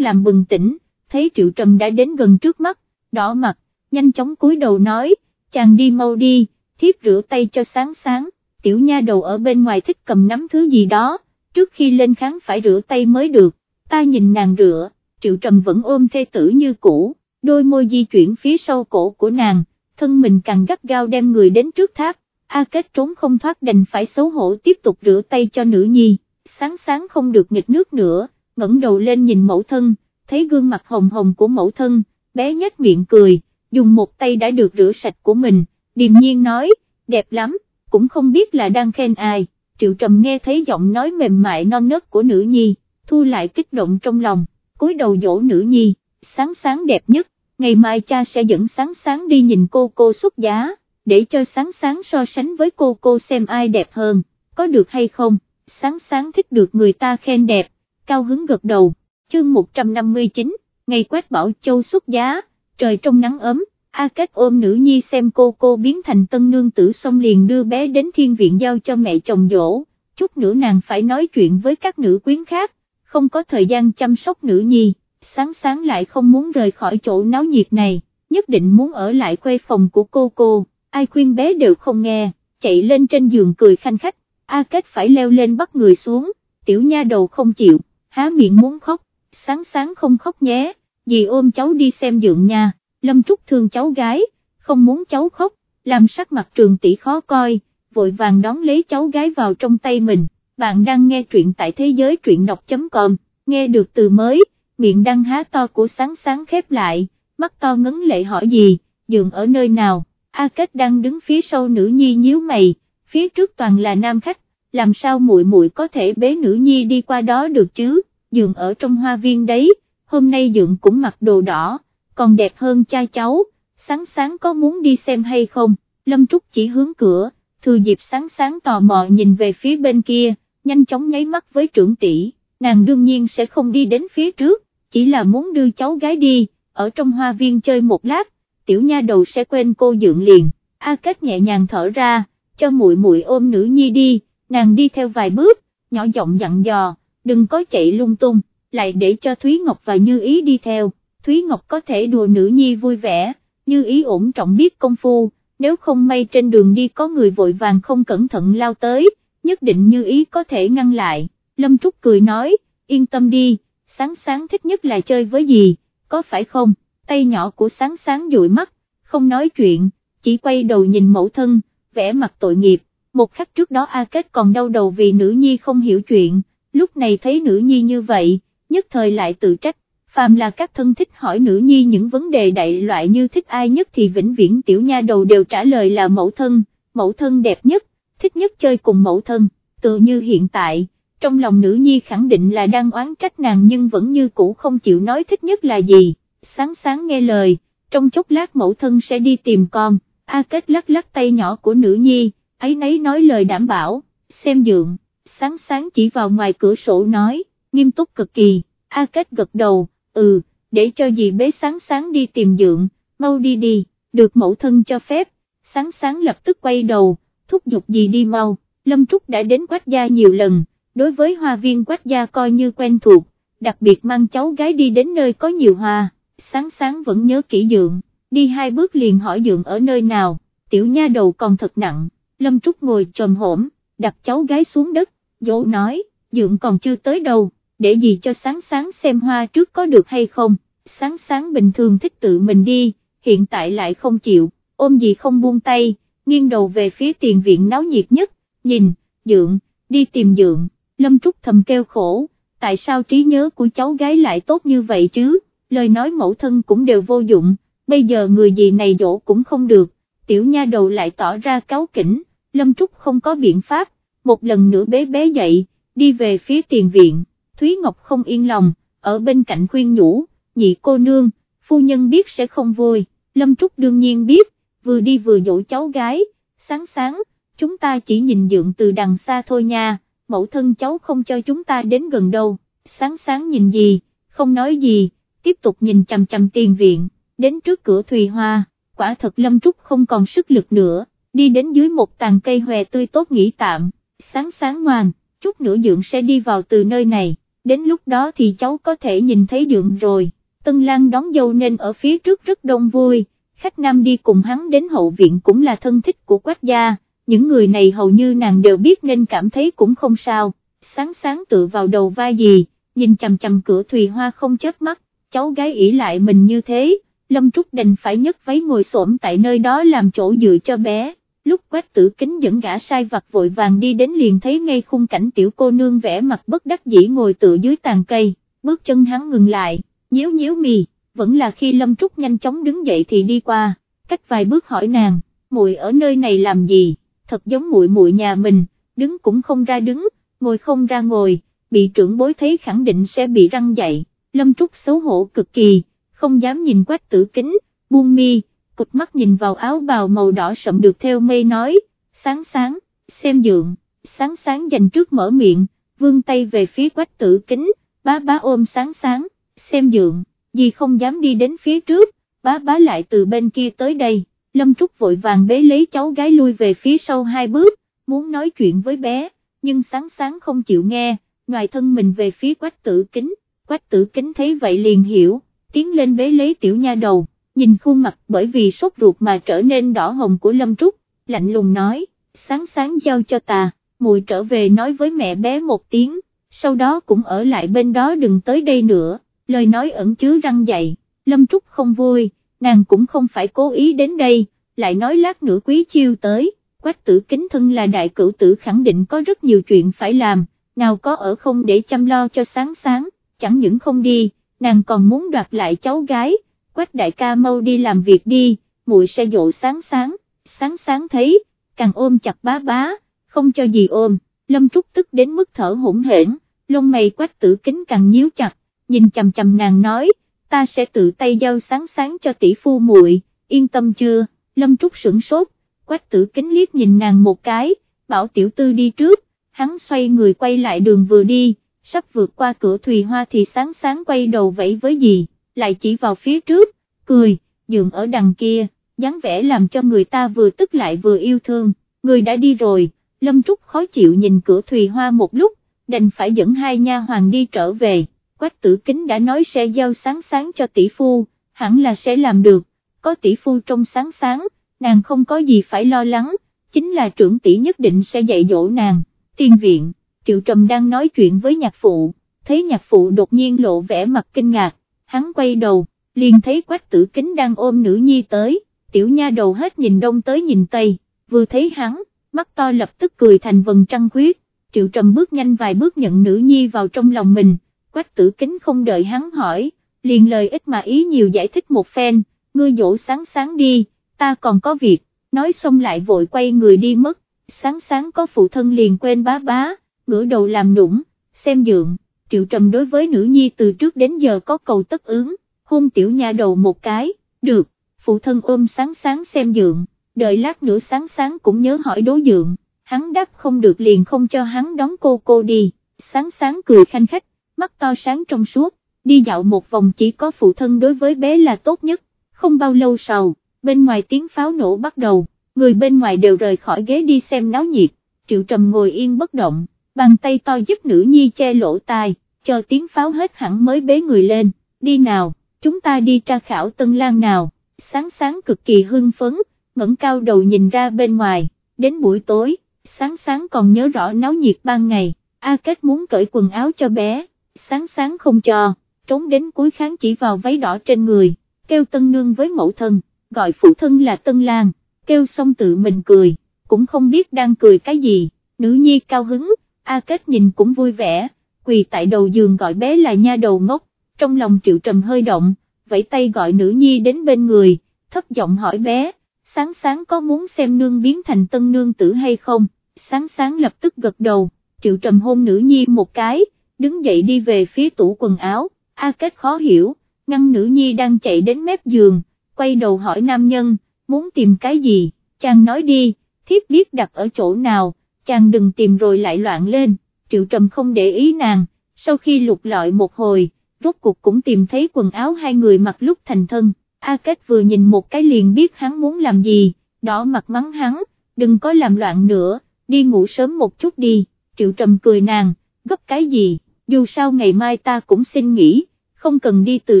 làm bừng tỉnh, thấy Triệu Trầm đã đến gần trước mắt, đỏ mặt, nhanh chóng cúi đầu nói, chàng đi mau đi, thiếp rửa tay cho sáng sáng, tiểu nha đầu ở bên ngoài thích cầm nắm thứ gì đó, trước khi lên kháng phải rửa tay mới được, ta nhìn nàng rửa, Triệu Trầm vẫn ôm thê tử như cũ, đôi môi di chuyển phía sau cổ của nàng, thân mình càng gắt gao đem người đến trước tháp, A Kết trốn không thoát đành phải xấu hổ tiếp tục rửa tay cho nữ nhi, sáng sáng không được nghịch nước nữa, ngẩng đầu lên nhìn mẫu thân, thấy gương mặt hồng hồng của mẫu thân, bé nhếch miệng cười, dùng một tay đã được rửa sạch của mình, điềm nhiên nói, đẹp lắm, cũng không biết là đang khen ai, triệu trầm nghe thấy giọng nói mềm mại non nớt của nữ nhi, thu lại kích động trong lòng, cúi đầu dỗ nữ nhi, sáng sáng đẹp nhất, ngày mai cha sẽ dẫn sáng sáng đi nhìn cô cô xuất giá để cho sáng sáng so sánh với cô cô xem ai đẹp hơn, có được hay không, sáng sáng thích được người ta khen đẹp, cao hứng gật đầu, chương 159, ngày quét bảo châu xuất giá, trời trong nắng ấm, A Kết ôm nữ nhi xem cô cô biến thành tân nương tử xong liền đưa bé đến thiên viện giao cho mẹ chồng dỗ, chút nữa nàng phải nói chuyện với các nữ quyến khác, không có thời gian chăm sóc nữ nhi, sáng sáng lại không muốn rời khỏi chỗ náo nhiệt này, nhất định muốn ở lại khuê phòng của cô cô. Ai khuyên bé đều không nghe, chạy lên trên giường cười khanh khách, A Kết phải leo lên bắt người xuống, tiểu nha đầu không chịu, há miệng muốn khóc, sáng sáng không khóc nhé, dì ôm cháu đi xem dượng nha, Lâm Trúc thương cháu gái, không muốn cháu khóc, làm sắc mặt trường tỷ khó coi, vội vàng đón lấy cháu gái vào trong tay mình, bạn đang nghe truyện tại thế giới truyện đọc.com, nghe được từ mới, miệng đang há to của sáng sáng khép lại, mắt to ngấn lệ hỏi gì, dượng ở nơi nào. A Kết đang đứng phía sau nữ nhi nhíu mày, phía trước toàn là nam khách, làm sao muội muội có thể bế nữ nhi đi qua đó được chứ, dường ở trong hoa viên đấy, hôm nay dượng cũng mặc đồ đỏ, còn đẹp hơn cha cháu, sáng sáng có muốn đi xem hay không, Lâm Trúc chỉ hướng cửa, thừa dịp sáng sáng tò mò nhìn về phía bên kia, nhanh chóng nháy mắt với trưởng tỷ, nàng đương nhiên sẽ không đi đến phía trước, chỉ là muốn đưa cháu gái đi, ở trong hoa viên chơi một lát, tiểu nha đầu sẽ quên cô dượng liền, A Kết nhẹ nhàng thở ra, cho muội muội ôm nữ nhi đi, nàng đi theo vài bước, nhỏ giọng dặn dò, đừng có chạy lung tung, lại để cho Thúy Ngọc và Như Ý đi theo, Thúy Ngọc có thể đùa nữ nhi vui vẻ, Như Ý ổn trọng biết công phu, nếu không may trên đường đi có người vội vàng không cẩn thận lao tới, nhất định Như Ý có thể ngăn lại, Lâm Trúc cười nói, yên tâm đi, sáng sáng thích nhất là chơi với gì, có phải không, tay nhỏ của sáng sáng dụi mắt, không nói chuyện, chỉ quay đầu nhìn mẫu thân, vẽ mặt tội nghiệp, một khắc trước đó A Kết còn đau đầu vì nữ nhi không hiểu chuyện, lúc này thấy nữ nhi như vậy, nhất thời lại tự trách, phàm là các thân thích hỏi nữ nhi những vấn đề đại loại như thích ai nhất thì vĩnh viễn tiểu nha đầu đều trả lời là mẫu thân, mẫu thân đẹp nhất, thích nhất chơi cùng mẫu thân, tự như hiện tại, trong lòng nữ nhi khẳng định là đang oán trách nàng nhưng vẫn như cũ không chịu nói thích nhất là gì, sáng sáng nghe lời, trong chốc lát mẫu thân sẽ đi tìm con, A Kết lắc lắc tay nhỏ của nữ nhi, ấy nấy nói lời đảm bảo, xem dượng, sáng sáng chỉ vào ngoài cửa sổ nói, nghiêm túc cực kỳ, A Kết gật đầu, ừ, để cho dì bế sáng sáng đi tìm dượng, mau đi đi, được mẫu thân cho phép, sáng sáng lập tức quay đầu, thúc giục dì đi mau, Lâm Trúc đã đến quách gia nhiều lần, đối với hoa viên quách gia coi như quen thuộc, đặc biệt mang cháu gái đi đến nơi có nhiều hoa, sáng sáng vẫn nhớ kỹ dượng, đi hai bước liền hỏi dượng ở nơi nào, tiểu nha đầu còn thật nặng, Lâm Trúc ngồi trồm hổm, đặt cháu gái xuống đất, dỗ nói, dượng còn chưa tới đâu, để gì cho sáng sáng xem hoa trước có được hay không, sáng sáng bình thường thích tự mình đi, hiện tại lại không chịu, ôm gì không buông tay, nghiêng đầu về phía tiền viện náo nhiệt nhất, nhìn, dượng, đi tìm dượng, Lâm Trúc thầm kêu khổ, tại sao trí nhớ của cháu gái lại tốt như vậy chứ, lời nói mẫu thân cũng đều vô dụng, bây giờ người gì này dỗ cũng không được, tiểu nha đầu lại tỏ ra cáo kỉnh, Lâm Trúc không có biện pháp, một lần nữa bế bế dậy, đi về phía tiền viện, Thúy Ngọc không yên lòng, ở bên cạnh khuyên nhủ, nhị cô nương, phu nhân biết sẽ không vui, Lâm Trúc đương nhiên biết, vừa đi vừa dỗ cháu gái, sáng sáng, chúng ta chỉ nhìn dượng từ đằng xa thôi nha, mẫu thân cháu không cho chúng ta đến gần đâu, sáng sáng nhìn gì, không nói gì, tiếp tục nhìn chằm chằm tiền viện, đến trước cửa Thùy Hoa, quả thật Lâm Trúc không còn sức lực nữa, đi đến dưới một tàn cây hòe tươi tốt nghỉ tạm, sáng sáng ngoan, chút nữa dượng sẽ đi vào từ nơi này, đến lúc đó thì cháu có thể nhìn thấy dượng rồi, Tân Lan đón dâu nên ở phía trước rất đông vui, khách nam đi cùng hắn đến hậu viện cũng là thân thích của quách gia, những người này hầu như nàng đều biết nên cảm thấy cũng không sao, sáng sáng tự vào đầu vai gì, nhìn chằm chằm cửa Thùy Hoa không chớp mắt, cháu gái ỉ lại mình như thế, Lâm Trúc đành phải nhấc váy ngồi xổm tại nơi đó làm chỗ dựa cho bé, lúc quách tử kính dẫn gã sai vặt vội vàng đi đến liền thấy ngay khung cảnh tiểu cô nương vẽ mặt bất đắc dĩ ngồi tựa dưới tàn cây, bước chân hắn ngừng lại, nhíu nhíu mì, vẫn là khi Lâm Trúc nhanh chóng đứng dậy thì đi qua, cách vài bước hỏi nàng, muội ở nơi này làm gì, thật giống muội muội nhà mình, đứng cũng không ra đứng, ngồi không ra ngồi, bị trưởng bối thấy khẳng định sẽ bị răng dậy, Lâm Trúc xấu hổ cực kỳ, không dám nhìn quách tử kính, buông mi, cụt mắt nhìn vào áo bào màu đỏ sậm được theo mây nói, sáng sáng, xem dượng, sáng sáng dành trước mở miệng, vươn tay về phía quách tử kính, bá bá ôm sáng sáng, xem dượng, gì không dám đi đến phía trước, bá bá lại từ bên kia tới đây, Lâm Trúc vội vàng bế lấy cháu gái lui về phía sau hai bước, muốn nói chuyện với bé, nhưng sáng sáng không chịu nghe, ngoài thân mình về phía quách tử kính, quách tử kính thấy vậy liền hiểu, tiến lên bế lấy tiểu nha đầu, nhìn khuôn mặt bởi vì sốt ruột mà trở nên đỏ hồng của Lâm Trúc, lạnh lùng nói, sáng sáng giao cho ta, mùi trở về nói với mẹ bé một tiếng, sau đó cũng ở lại bên đó đừng tới đây nữa, lời nói ẩn chứa răng dậy, Lâm Trúc không vui, nàng cũng không phải cố ý đến đây, lại nói lát nữa quý chiêu tới, quách tử kính thân là đại cửu tử khẳng định có rất nhiều chuyện phải làm, nào có ở không để chăm lo cho sáng sáng, chẳng những không đi, nàng còn muốn đoạt lại cháu gái, quách đại ca mau đi làm việc đi, muội sẽ dỗ sáng sáng, sáng sáng thấy, càng ôm chặt bá bá, không cho gì ôm, Lâm Trúc tức đến mức thở hỗn hển, lông mày quách tử kính càng nhíu chặt, nhìn chầm chầm nàng nói, ta sẽ tự tay giao sáng sáng cho tỷ phu muội, yên tâm chưa, Lâm Trúc sửng sốt, quách tử kính liếc nhìn nàng một cái, bảo tiểu tư đi trước, hắn xoay người quay lại đường vừa đi, sắp vượt qua cửa thùy hoa thì sáng sáng quay đầu vẫy với gì, lại chỉ vào phía trước, cười, dường ở đằng kia, dáng vẻ làm cho người ta vừa tức lại vừa yêu thương, người đã đi rồi, Lâm Trúc khó chịu nhìn cửa thùy hoa một lúc, đành phải dẫn hai nha hoàng đi trở về, quách tử kính đã nói sẽ giao sáng sáng cho tỷ phu, hẳn là sẽ làm được, có tỷ phu trong sáng sáng, nàng không có gì phải lo lắng, chính là trưởng tỷ nhất định sẽ dạy dỗ nàng, tiên viện, Triệu Trầm đang nói chuyện với nhạc phụ, thấy nhạc phụ đột nhiên lộ vẻ mặt kinh ngạc, hắn quay đầu, liền thấy quách tử kính đang ôm nữ nhi tới, tiểu nha đầu hết nhìn đông tới nhìn tây, vừa thấy hắn, mắt to lập tức cười thành vần trăng khuyết, Triệu Trầm bước nhanh vài bước nhận nữ nhi vào trong lòng mình, quách tử kính không đợi hắn hỏi, liền lời ít mà ý nhiều giải thích một phen, ngươi dỗ sáng sáng đi, ta còn có việc, nói xong lại vội quay người đi mất, sáng sáng có phụ thân liền quên bá bá, ngửa đầu làm nũng, xem dượng, triệu trầm đối với nữ nhi từ trước đến giờ có cầu tất ứng, hôn tiểu nha đầu một cái, được, phụ thân ôm sáng sáng xem dượng, đợi lát nữa sáng sáng cũng nhớ hỏi đối dượng, hắn đáp không được liền không cho hắn đón cô cô đi, sáng sáng cười khanh khách, mắt to sáng trong suốt, đi dạo một vòng chỉ có phụ thân đối với bé là tốt nhất, không bao lâu sau, bên ngoài tiếng pháo nổ bắt đầu, người bên ngoài đều rời khỏi ghế đi xem náo nhiệt, triệu trầm ngồi yên bất động, bàn tay to giúp nữ nhi che lỗ tai, chờ tiếng pháo hết hẳn mới bế người lên, đi nào, chúng ta đi tra khảo tân lang nào, sáng sáng cực kỳ hưng phấn, ngẩng cao đầu nhìn ra bên ngoài, đến buổi tối, sáng sáng còn nhớ rõ náo nhiệt ban ngày, A Kết muốn cởi quần áo cho bé, sáng sáng không cho, trốn đến cuối kháng chỉ vào váy đỏ trên người, kêu tân nương với mẫu thân, gọi phụ thân là tân lang, kêu xong tự mình cười, cũng không biết đang cười cái gì, nữ nhi cao hứng, A Kết nhìn cũng vui vẻ, quỳ tại đầu giường gọi bé là nha đầu ngốc, trong lòng triệu trầm hơi động, vẫy tay gọi nữ nhi đến bên người, thấp giọng hỏi bé, sáng sáng có muốn xem nương biến thành tân nương tử hay không, sáng sáng lập tức gật đầu, triệu trầm hôn nữ nhi một cái, đứng dậy đi về phía tủ quần áo, A Kết khó hiểu, ngăn nữ nhi đang chạy đến mép giường, quay đầu hỏi nam nhân, muốn tìm cái gì, chàng nói đi, thiếp biết đặt ở chỗ nào, chàng đừng tìm rồi lại loạn lên, triệu trầm không để ý nàng, sau khi lục lọi một hồi, rốt cuộc cũng tìm thấy quần áo hai người mặc lúc thành thân, A Kết vừa nhìn một cái liền biết hắn muốn làm gì, đỏ mặt mắng hắn, đừng có làm loạn nữa, đi ngủ sớm một chút đi, triệu trầm cười nàng, gấp cái gì, dù sao ngày mai ta cũng xin nghỉ, không cần đi từ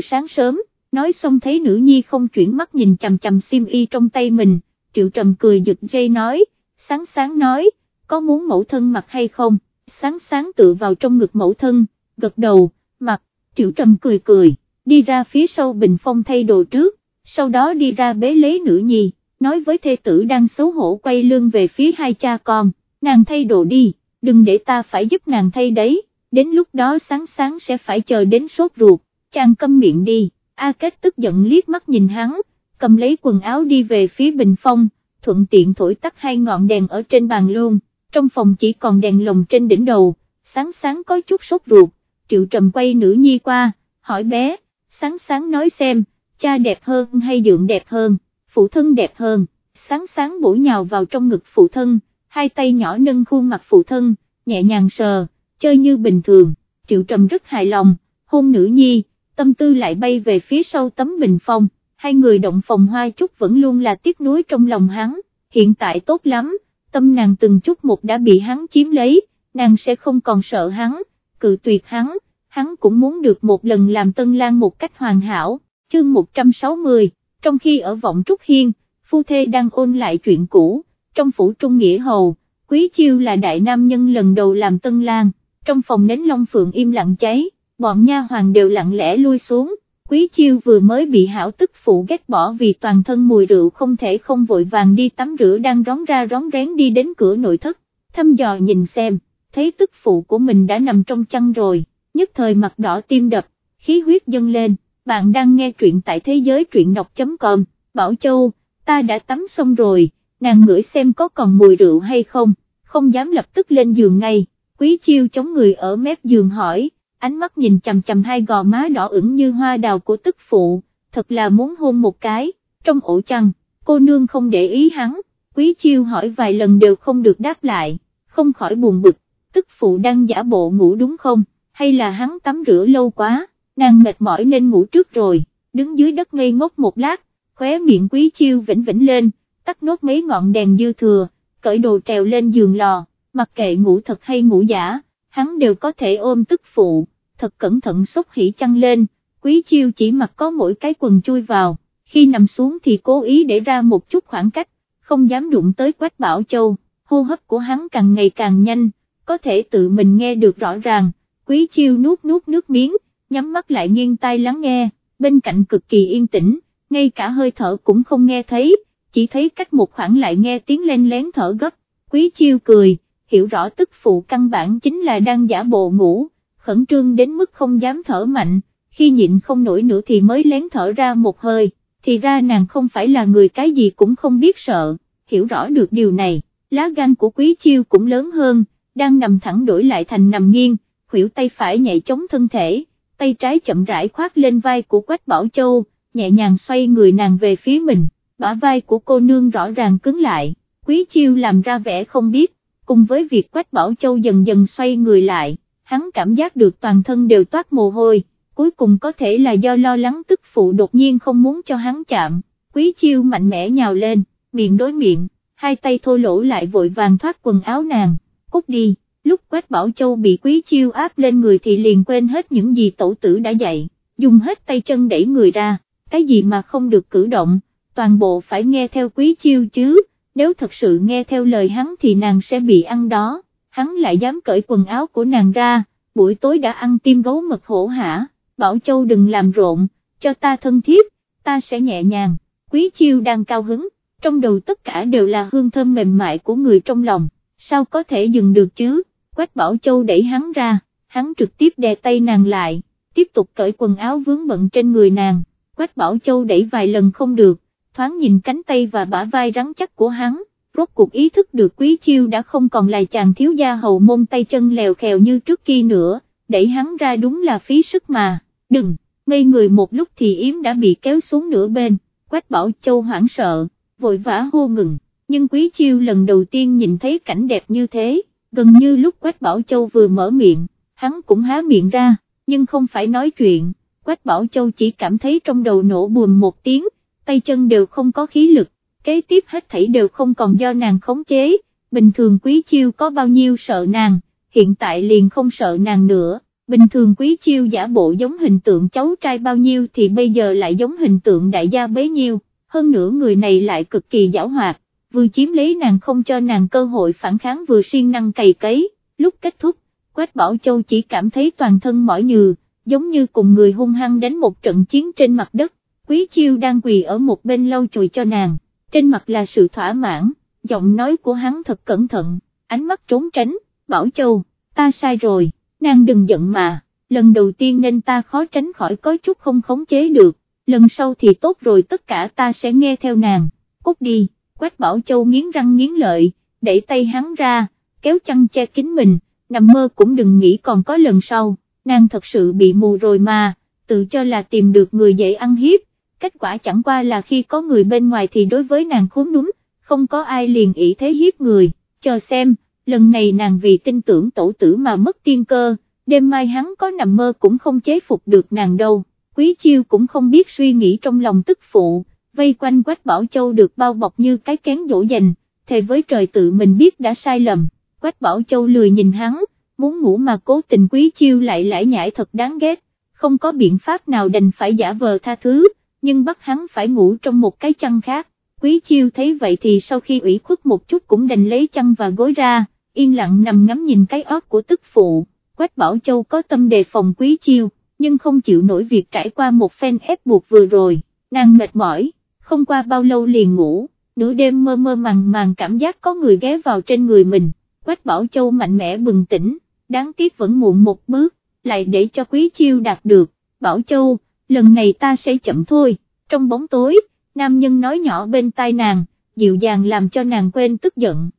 sáng sớm, nói xong thấy nữ nhi không chuyển mắt nhìn chằm chằm sim y trong tay mình, triệu trầm cười giật dây nói, sáng sáng nói, có muốn mẫu thân mặc hay không, sáng sáng tự vào trong ngực mẫu thân, gật đầu, mặc, triệu trầm cười cười, đi ra phía sau bình phong thay đồ trước, sau đó đi ra bế lấy nữ nhi, nói với thê tử đang xấu hổ quay lưng về phía hai cha con, nàng thay đồ đi, đừng để ta phải giúp nàng thay đấy, đến lúc đó sáng sáng sẽ phải chờ đến sốt ruột, chàng câm miệng đi, A Kết tức giận liếc mắt nhìn hắn, cầm lấy quần áo đi về phía bình phong, thuận tiện thổi tắt hai ngọn đèn ở trên bàn luôn, trong phòng chỉ còn đèn lồng trên đỉnh đầu, sáng sáng có chút sốt ruột, triệu trầm quay nữ nhi qua, hỏi bé, sáng sáng nói xem, cha đẹp hơn hay dượng đẹp hơn, phụ thân đẹp hơn, sáng sáng bổ nhào vào trong ngực phụ thân, hai tay nhỏ nâng khuôn mặt phụ thân, nhẹ nhàng sờ, chơi như bình thường, triệu trầm rất hài lòng, hôn nữ nhi, tâm tư lại bay về phía sau tấm bình phong, hai người động phòng hoa chút vẫn luôn là tiếc nuối trong lòng hắn, hiện tại tốt lắm, tâm nàng từng chút một đã bị hắn chiếm lấy, nàng sẽ không còn sợ hắn, cự tuyệt hắn, hắn cũng muốn được một lần làm tân lang một cách hoàn hảo, chương 160, trong khi ở vọng Trúc Hiên, phu thê đang ôn lại chuyện cũ, trong phủ Trung Nghĩa Hầu, Quý Chiêu là đại nam nhân lần đầu làm tân lang, trong phòng nến long phượng im lặng cháy, bọn nha hoàng đều lặng lẽ lui xuống, Quý Chiêu vừa mới bị hảo tức phụ ghét bỏ vì toàn thân mùi rượu không thể không vội vàng đi tắm rửa đang rón ra rón rén đi đến cửa nội thất, thăm dò nhìn xem, thấy tức phụ của mình đã nằm trong chăn rồi, nhất thời mặt đỏ tim đập, khí huyết dâng lên, bạn đang nghe truyện tại thế giới truyện đọc.com, Bảo Châu, ta đã tắm xong rồi, nàng ngửi xem có còn mùi rượu hay không, không dám lập tức lên giường ngay, quý chiêu chống người ở mép giường hỏi, ánh mắt nhìn chầm chầm hai gò má đỏ ửng như hoa đào của tức phụ, thật là muốn hôn một cái, trong ổ chăn, cô nương không để ý hắn, quý chiêu hỏi vài lần đều không được đáp lại, không khỏi buồn bực, tức phụ đang giả bộ ngủ đúng không, hay là hắn tắm rửa lâu quá, nàng mệt mỏi nên ngủ trước rồi, đứng dưới đất ngây ngốc một lát, khóe miệng quý chiêu vĩnh vĩnh lên, tắt nốt mấy ngọn đèn dư thừa, cởi đồ trèo lên giường lò, mặc kệ ngủ thật hay ngủ giả, hắn đều có thể ôm tức phụ, thật cẩn thận xúc hỉ chăn lên, quý chiêu chỉ mặc có mỗi cái quần chui vào, khi nằm xuống thì cố ý để ra một chút khoảng cách, không dám đụng tới Quách Bảo Châu, hô hấp của hắn càng ngày càng nhanh, có thể tự mình nghe được rõ ràng, quý chiêu nuốt nuốt nước miếng, nhắm mắt lại nghiêng tai lắng nghe, bên cạnh cực kỳ yên tĩnh, ngay cả hơi thở cũng không nghe thấy, chỉ thấy cách một khoảng lại nghe tiếng lên lén thở gấp, quý chiêu cười, hiểu rõ tức phụ căn bản chính là đang giả bộ ngủ, khẩn trương đến mức không dám thở mạnh, khi nhịn không nổi nữa thì mới lén thở ra một hơi, thì ra nàng không phải là người cái gì cũng không biết sợ, hiểu rõ được điều này, lá gan của quý chiêu cũng lớn hơn, đang nằm thẳng đổi lại thành nằm nghiêng, khuỷu tay phải nhảy chống thân thể, tay trái chậm rãi khoát lên vai của Quách Bảo Châu, nhẹ nhàng xoay người nàng về phía mình, bả vai của cô nương rõ ràng cứng lại, quý chiêu làm ra vẻ không biết, cùng với việc Quách Bảo Châu dần dần xoay người lại, hắn cảm giác được toàn thân đều toát mồ hôi, cuối cùng có thể là do lo lắng tức phụ đột nhiên không muốn cho hắn chạm, quý chiêu mạnh mẽ nhào lên, miệng đối miệng, hai tay thô lỗ lại vội vàng thoát quần áo nàng, cút đi, lúc Quách Bảo Châu bị quý chiêu áp lên người thì liền quên hết những gì tổ tử đã dạy, dùng hết tay chân đẩy người ra, cái gì mà không được cử động, toàn bộ phải nghe theo quý chiêu chứ, nếu thật sự nghe theo lời hắn thì nàng sẽ bị ăn đó, hắn lại dám cởi quần áo của nàng ra, buổi tối đã ăn tim gấu mật hổ hả, Bảo Châu đừng làm rộn, cho ta thân thiết, ta sẽ nhẹ nhàng, quý chiêu đang cao hứng, trong đầu tất cả đều là hương thơm mềm mại của người trong lòng, sao có thể dừng được chứ, Quách Bảo Châu đẩy hắn ra, hắn trực tiếp đè tay nàng lại, tiếp tục cởi quần áo vướng bận trên người nàng, Quách Bảo Châu đẩy vài lần không được, thoáng nhìn cánh tay và bả vai rắn chắc của hắn, rốt cuộc ý thức được Quý Chiêu đã không còn là chàng thiếu gia hầu môn tay chân lèo khèo như trước kia nữa, đẩy hắn ra đúng là phí sức mà, đừng, ngây người một lúc thì yếm đã bị kéo xuống nửa bên, Quách Bảo Châu hoảng sợ, vội vã hô ngừng, nhưng Quý Chiêu lần đầu tiên nhìn thấy cảnh đẹp như thế, gần như lúc Quách Bảo Châu vừa mở miệng, hắn cũng há miệng ra, nhưng không phải nói chuyện, Quách Bảo Châu chỉ cảm thấy trong đầu nổ buồm một tiếng, tay chân đều không có khí lực, kế tiếp hết thảy đều không còn do nàng khống chế, bình thường Quý Chiêu có bao nhiêu sợ nàng, hiện tại liền không sợ nàng nữa. Bình thường quý chiêu giả bộ giống hình tượng cháu trai bao nhiêu thì bây giờ lại giống hình tượng đại gia bấy nhiêu, hơn nữa người này lại cực kỳ giảo hoạt, vừa chiếm lấy nàng không cho nàng cơ hội phản kháng vừa siêng năng cày cấy, lúc kết thúc, Quách Bảo Châu chỉ cảm thấy toàn thân mỏi nhừ, giống như cùng người hung hăng đánh một trận chiến trên mặt đất, Quý Chiêu đang quỳ ở một bên lau chùi cho nàng, trên mặt là sự thỏa mãn, giọng nói của hắn thật cẩn thận, ánh mắt trốn tránh, Bảo Châu, ta sai rồi, nàng đừng giận mà, lần đầu tiên nên ta khó tránh khỏi có chút không khống chế được, lần sau thì tốt rồi tất cả ta sẽ nghe theo nàng, cút đi. Quách Bảo Châu nghiến răng nghiến lợi, đẩy tay hắn ra, kéo chăn che kín mình, nằm mơ cũng đừng nghĩ còn có lần sau, nàng thật sự bị mù rồi mà, tự cho là tìm được người dễ ăn hiếp, kết quả chẳng qua là khi có người bên ngoài thì đối với nàng khốn núm, không có ai liền ý thế hiếp người, chờ xem, lần này nàng vì tin tưởng tổ tử mà mất tiên cơ, đêm mai hắn có nằm mơ cũng không chế phục được nàng đâu, quý chiêu cũng không biết suy nghĩ trong lòng tức phụ vây quanh Quách Bảo Châu được bao bọc như cái kén dỗ dành, thề với trời tự mình biết đã sai lầm, Quách Bảo Châu lười nhìn hắn, muốn ngủ mà cố tình quý chiêu lại lải nhải thật đáng ghét, không có biện pháp nào đành phải giả vờ tha thứ, nhưng bắt hắn phải ngủ trong một cái chăn khác, quý chiêu thấy vậy thì sau khi ủy khuất một chút cũng đành lấy chăn và gối ra, yên lặng nằm ngắm nhìn cái ót của tức phụ, Quách Bảo Châu có tâm đề phòng quý chiêu, nhưng không chịu nổi việc trải qua một phen ép buộc vừa rồi, nàng mệt mỏi không qua bao lâu liền ngủ, nửa đêm mơ mơ màng màng cảm giác có người ghé vào trên người mình, Quách Bảo Châu mạnh mẽ bừng tỉnh, đáng tiếc vẫn muộn một bước, lại để cho Quý Chiêu đạt được, Bảo Châu, lần này ta sẽ chậm thôi, trong bóng tối, nam nhân nói nhỏ bên tai nàng, dịu dàng làm cho nàng quên tức giận,